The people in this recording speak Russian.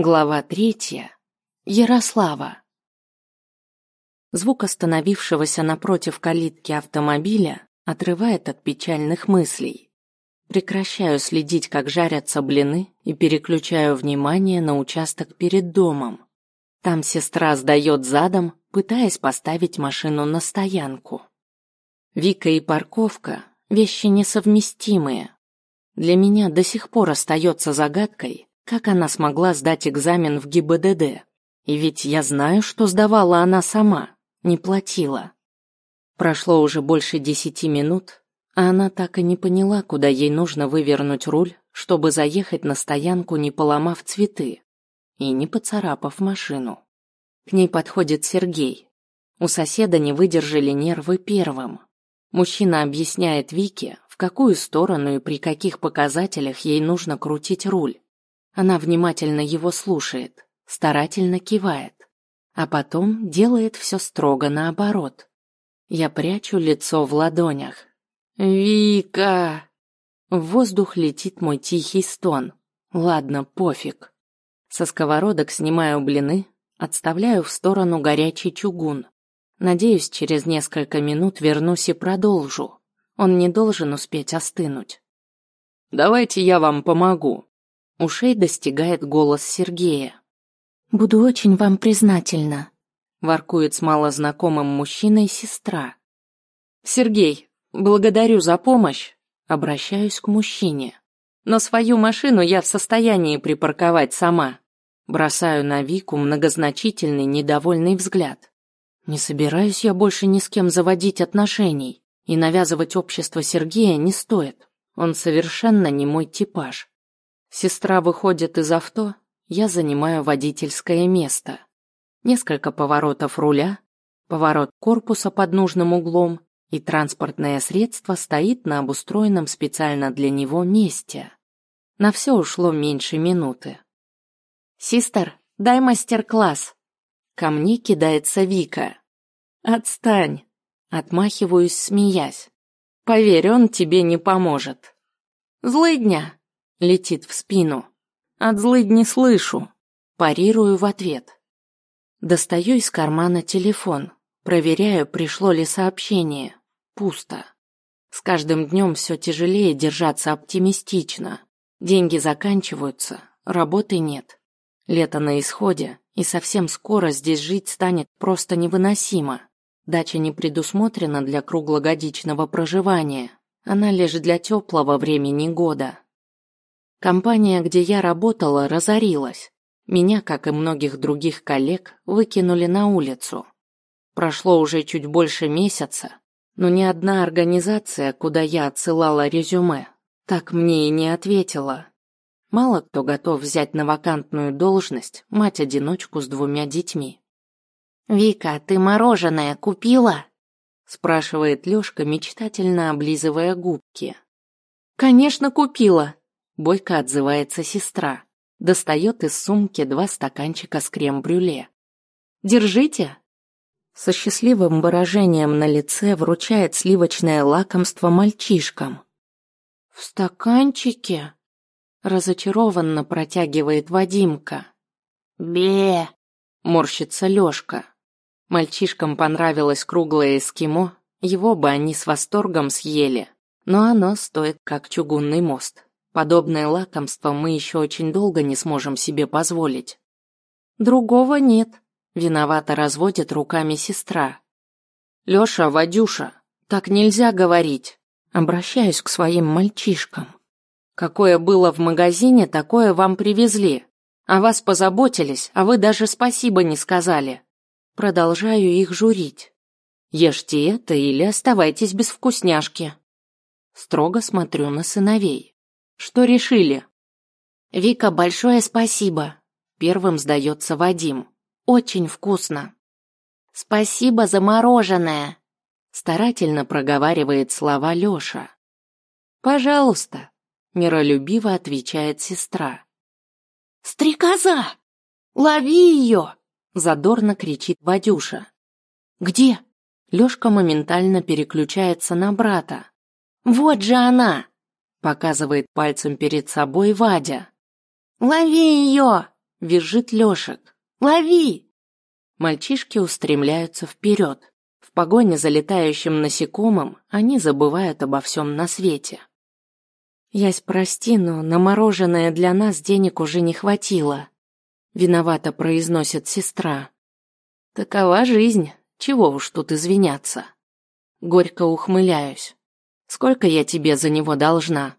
Глава третья. Ярослава. Звук остановившегося напротив калитки автомобиля отрывает от печальных мыслей. Прекращаю следить, как жарятся блины, и переключаю внимание на участок перед домом. Там сестра сдает задом, пытаясь поставить машину на стоянку. Вика и парковка – вещи несовместимые. Для меня до сих пор остается загадкой, как она смогла сдать экзамен в ГИБДД? И ведь я знаю, что сдавала она сама, не платила. Прошло уже больше десяти минут, а она так и не поняла, куда ей нужно вывернуть руль, чтобы заехать на стоянку, не поломав цветы и не поцарапав машину. К ней подходит Сергей. У соседа не выдержали нервы первым. Мужчина объясняет Вике, в какую сторону и при каких показателях ей нужно крутить руль. Она внимательно его слушает, старательно кивает, а потом делает все строго наоборот. Я прячу лицо в ладонях. «Вика!» В воздух летит мой тихий стон. Ладно, пофиг. Со сковородок снимаю блины, отставляю в сторону горячий чугун. Надеюсь, через несколько минут вернусь и продолжу. Он не должен успеть остынуть. «Давайте я вам помогу», Ушей достигает голос Сергея. «Буду очень вам признательна», – воркует с малознакомым мужчиной сестра. «Сергей, благодарю за помощь», – обращаюсь к мужчине. «Но свою машину я в состоянии припарковать сама». Бросаю на Вику многозначительный недовольный взгляд. Не собираюсь я больше ни с кем заводить отношений, и навязывать общество Сергея не стоит. Он совершенно не мой типаж. Сестра выходит из авто, я занимаю водительское место. Несколько поворотов руля, поворот корпуса под нужным углом, и транспортное средство стоит на обустроенном специально для него месте. На все ушло меньше минуты. «Систер, дай мастер-класс!» Ко мне кидается Вика. «Отстань!» Отмахиваюсь, смеясь. «Поверь, он тебе не поможет». «Злыдня!» Летит в спину. От злыдь не слышу. Парирую в ответ. Достаю из кармана телефон. Проверяю, пришло ли сообщение. Пусто. С каждым днем все тяжелее держаться оптимистично. Деньги заканчиваются, работы нет. Лето на исходе, и совсем скоро здесь жить станет просто невыносимо. Дача не предусмотрена для круглогодичного проживания. Она лишь для теплого времени года. Компания, где я работала, разорилась. Меня, как и многих других коллег, выкинули на улицу. Прошло уже чуть больше месяца, но ни одна организация, куда я отсылала резюме, так мне и не ответила. Мало кто готов взять на вакантную должность мать-одиночку с двумя детьми. «Вика, ты мороженое купила?» спрашивает Лёшка, мечтательно облизывая губки. «Конечно, купила!» Бойко отзывается сестра. Достает из сумки два стаканчика с крем-брюле. «Держите!» Со счастливым выражением на лице вручает сливочное лакомство мальчишкам. «В стаканчике?» Разочарованно протягивает Вадимка. «Бе!» – морщится Лёшка. Мальчишкам понравилось круглое эскимо, его бы они с восторгом съели, но оно стоит как чугунный мост. Подобное лакомство мы еще очень долго не сможем себе позволить. Другого нет, виновато разводит руками сестра. Лёша, Вадюша, так нельзя говорить. Обращаюсь к своим мальчишкам. Какое было в магазине, такое вам привезли. О вас позаботились, а вы даже спасибо не сказали. Продолжаю их журить. Ешьте это или оставайтесь без вкусняшки. Строго смотрю на сыновей. Что решили? Вика, большое спасибо. Первым сдается Вадим. Очень вкусно. Спасибо за мороженое. Старательно проговаривает слова Лёша. Пожалуйста, миролюбиво отвечает сестра. Стрекоза! Лови ее! Задорно кричит Вадюша. Где? Лёшка моментально переключается на брата. Вот же она! Показывает пальцем перед собой Вадя. «Лови ее!» Визжит Лешек. «Лови!» Мальчишки устремляются вперед. В погоне за летающим насекомым они забывают обо всем на свете. Ясь, прости, но на мороженое для нас денег уже не хватило. Виновато произносит сестра. Такова жизнь, чего уж тут извиняться. Горько ухмыляюсь. Сколько я тебе за него должна?